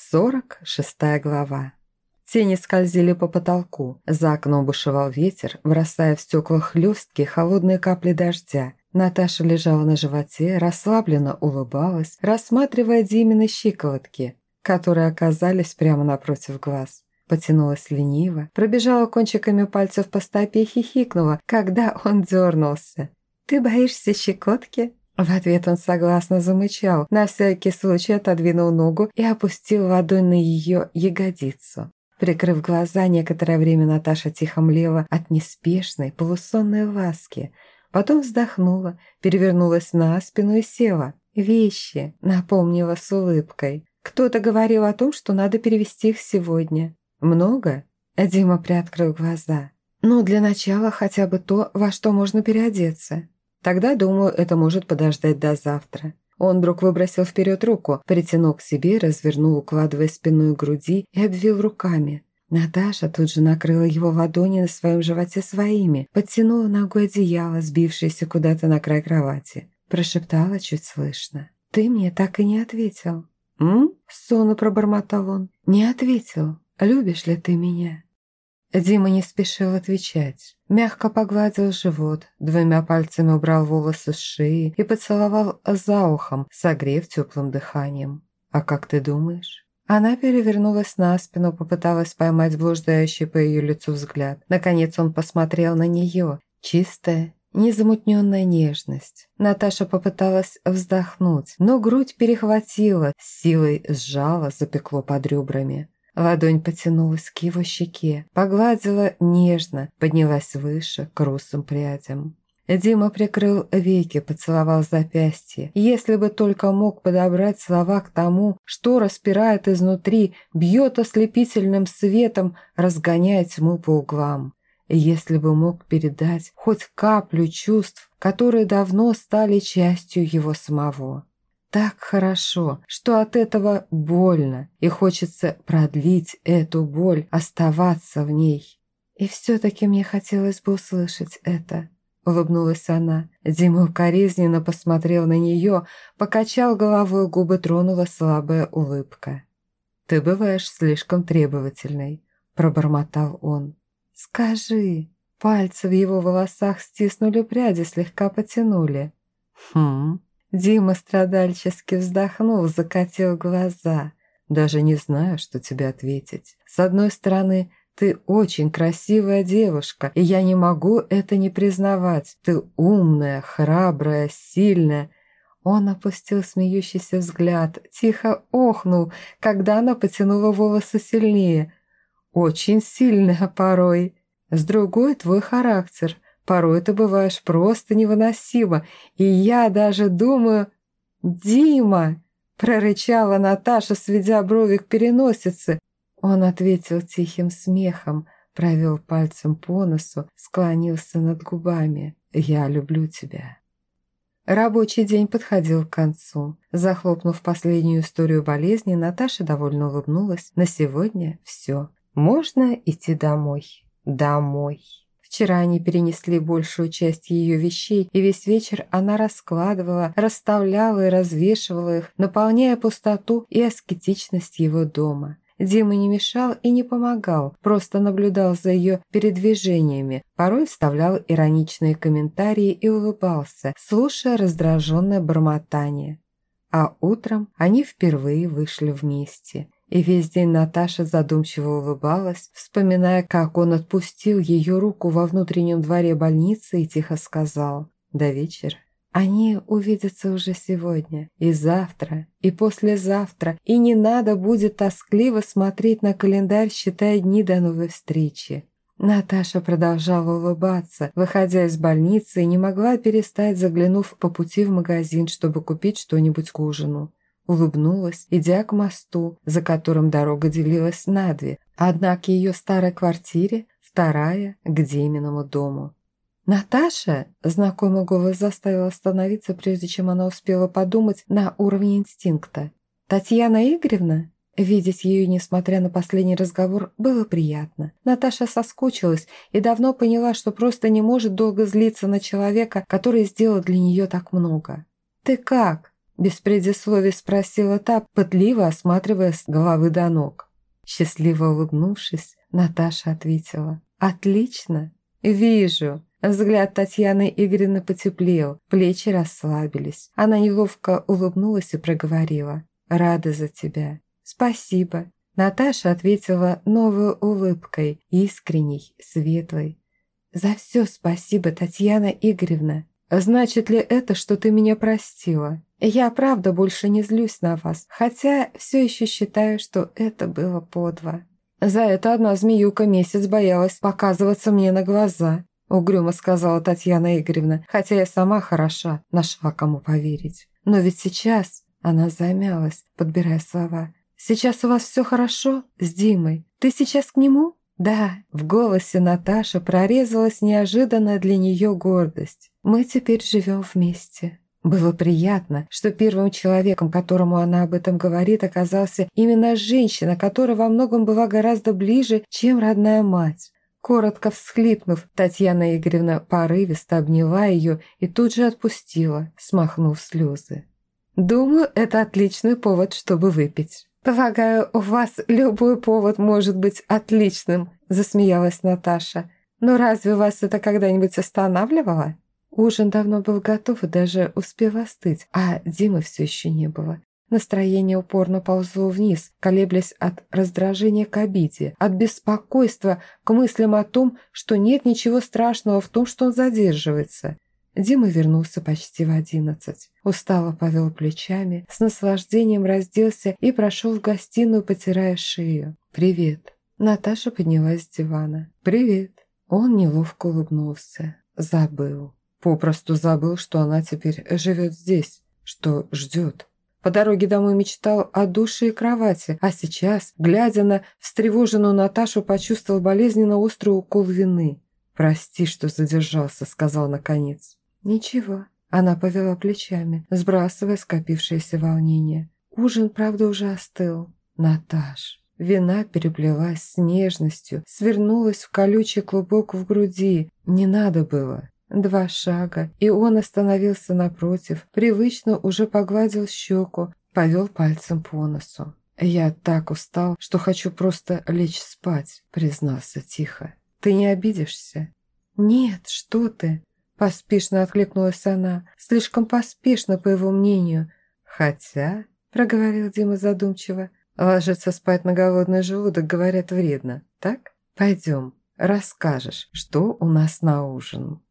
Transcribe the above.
Сорок шестая глава. Тени скользили по потолку. За окном бушевал ветер, бросая в стекла хлесткие холодные капли дождя. Наташа лежала на животе, расслабленно улыбалась, рассматривая Димины щиколотки, которые оказались прямо напротив глаз. Потянулась лениво, пробежала кончиками пальцев по стопе и хихикнула, когда он дернулся. «Ты боишься щекотки?» В ответ он согласно замычал, на всякий случай отодвинул ногу и опустил ладонь на ее ягодицу. Прикрыв глаза, некоторое время Наташа тихо млела от неспешной, полусонной ласки. Потом вздохнула, перевернулась на спину и села. «Вещи», — напомнила с улыбкой. «Кто-то говорил о том, что надо перевести их сегодня». «Много?» — Дима приоткрыл глаза. «Ну, для начала хотя бы то, во что можно переодеться». Тогда, думаю, это может подождать до завтра. Он вдруг выбросил вперед руку, притянул к себе, развернул, укладывая спиной груди и обвил руками. Наташа тут же накрыла его ладони на своем животе своими, подтянула ногой одеяло, сбившееся куда-то на край кровати. Прошептала чуть слышно. «Ты мне так и не ответил». «М?» – сонно пробормотал он. «Не ответил. Любишь ли ты меня?» Дима не спешил отвечать. Мягко погладил живот, двумя пальцами убрал волосы с шеи и поцеловал за ухом, согрев теплым дыханием. «А как ты думаешь?» Она перевернулась на спину, попыталась поймать блуждающий по ее лицу взгляд. Наконец он посмотрел на нее. Чистая, незамутненная нежность. Наташа попыталась вздохнуть, но грудь перехватила, силой сжала, запекло под ребрами. Ладонь потянулась к его щеке, погладила нежно, поднялась выше, к русым прядям. Дима прикрыл веки, поцеловал запястье. Если бы только мог подобрать слова к тому, что распирает изнутри, бьет ослепительным светом, разгоняя тьму по углам. Если бы мог передать хоть каплю чувств, которые давно стали частью его самого так хорошо, что от этого больно, и хочется продлить эту боль, оставаться в ней. И все-таки мне хотелось бы услышать это. Улыбнулась она. Дима укоризненно посмотрел на нее, покачал головой, губы тронула слабая улыбка. «Ты бываешь слишком требовательной», – пробормотал он. «Скажи». Пальцы в его волосах стиснули пряди, слегка потянули. «Хм», Дима страдальчески вздохнул, закатил глаза. «Даже не знаю, что тебе ответить. С одной стороны, ты очень красивая девушка, и я не могу это не признавать. Ты умная, храбрая, сильная». Он опустил смеющийся взгляд, тихо охнул, когда она потянула волосы сильнее. «Очень сильная порой. С другой твой характер – Порой ты бываешь просто невыносимо, и я даже думаю... «Дима!» – прорычала Наташа, сведя брови к переносице. Он ответил тихим смехом, провел пальцем по носу, склонился над губами. «Я люблю тебя». Рабочий день подходил к концу. Захлопнув последнюю историю болезни, Наташа довольно улыбнулась. На сегодня все. Можно идти домой. Домой. Вчера они перенесли большую часть ее вещей, и весь вечер она раскладывала, расставляла и развешивала их, наполняя пустоту и аскетичность его дома. Дима не мешал и не помогал, просто наблюдал за ее передвижениями, порой вставлял ироничные комментарии и улыбался, слушая раздраженное бормотание. А утром они впервые вышли вместе – и весь день Наташа задумчиво улыбалась, вспоминая, как он отпустил ее руку во внутреннем дворе больницы и тихо сказал «До вечера». Они увидятся уже сегодня, и завтра, и послезавтра, и не надо будет тоскливо смотреть на календарь, считая дни до новой встречи. Наташа продолжала улыбаться, выходя из больницы, и не могла перестать, заглянув по пути в магазин, чтобы купить что-нибудь к ужину улыбнулась, идя к мосту, за которым дорога делилась на две. Одна к ее старой квартире, вторая к Деминому дому. «Наташа?» – знакомый голос заставил остановиться, прежде чем она успела подумать на уровне инстинкта. «Татьяна Игоревна?» Видеть ее, несмотря на последний разговор, было приятно. Наташа соскучилась и давно поняла, что просто не может долго злиться на человека, который сделал для нее так много. «Ты как?» Без предисловий спросила та, пытливо осматривая с головы до ног. Счастливо улыбнувшись, Наташа ответила «Отлично! Вижу!» Взгляд Татьяны Игоревны потеплел, плечи расслабились. Она неловко улыбнулась и проговорила «Рада за тебя». «Спасибо». Наташа ответила новой улыбкой, искренней, светлой. «За все спасибо, Татьяна Игоревна. Значит ли это, что ты меня простила? Я правда больше не злюсь на вас, хотя все еще считаю, что это было подво. За это одна змеюка месяц боялась показываться мне на глаза, угрюмо сказала Татьяна Игоревна, хотя я сама хороша, нашла кому поверить. Но ведь сейчас она замялась, подбирая слова. «Сейчас у вас все хорошо с Димой? Ты сейчас к нему?» Да, в голосе Наташи прорезалась неожиданная для нее гордость. Мы теперь живем вместе. Было приятно, что первым человеком, которому она об этом говорит, оказался именно женщина, которая во многом была гораздо ближе, чем родная мать. Коротко всхлипнув, Татьяна Игоревна порывисто обняла ее и тут же отпустила, смахнув слезы. «Думаю, это отличный повод, чтобы выпить». «Полагаю, у вас любой повод может быть отличным», – засмеялась Наташа. «Но разве вас это когда-нибудь останавливало?» Ужин давно был готов и даже успел остыть, а Димы все еще не было. Настроение упорно ползло вниз, колеблясь от раздражения к обиде, от беспокойства к мыслям о том, что нет ничего страшного в том, что он задерживается – Дима вернулся почти в одиннадцать. Устало повел плечами, с наслаждением разделся и прошел в гостиную, потирая шею. «Привет». Наташа поднялась с дивана. «Привет». Он неловко улыбнулся. Забыл. Попросту забыл, что она теперь живет здесь, что ждет. По дороге домой мечтал о душе и кровати, а сейчас, глядя на встревоженную Наташу, почувствовал болезненно острый укол вины. «Прости, что задержался», — сказал наконец. «Ничего». Она повела плечами, сбрасывая скопившееся волнение. Ужин, правда, уже остыл. «Наташ». Вина переплелась с нежностью, свернулась в колючий клубок в груди. Не надо было. Два шага, и он остановился напротив, привычно уже погладил щеку, повел пальцем по носу. «Я так устал, что хочу просто лечь спать», — признался тихо. «Ты не обидишься?» «Нет, что ты!» Поспешно откликнулась она, слишком поспешно, по его мнению. «Хотя», — проговорил Дима задумчиво, «ложиться спать на голодный желудок, говорят, вредно, так? Пойдем, расскажешь, что у нас на ужин».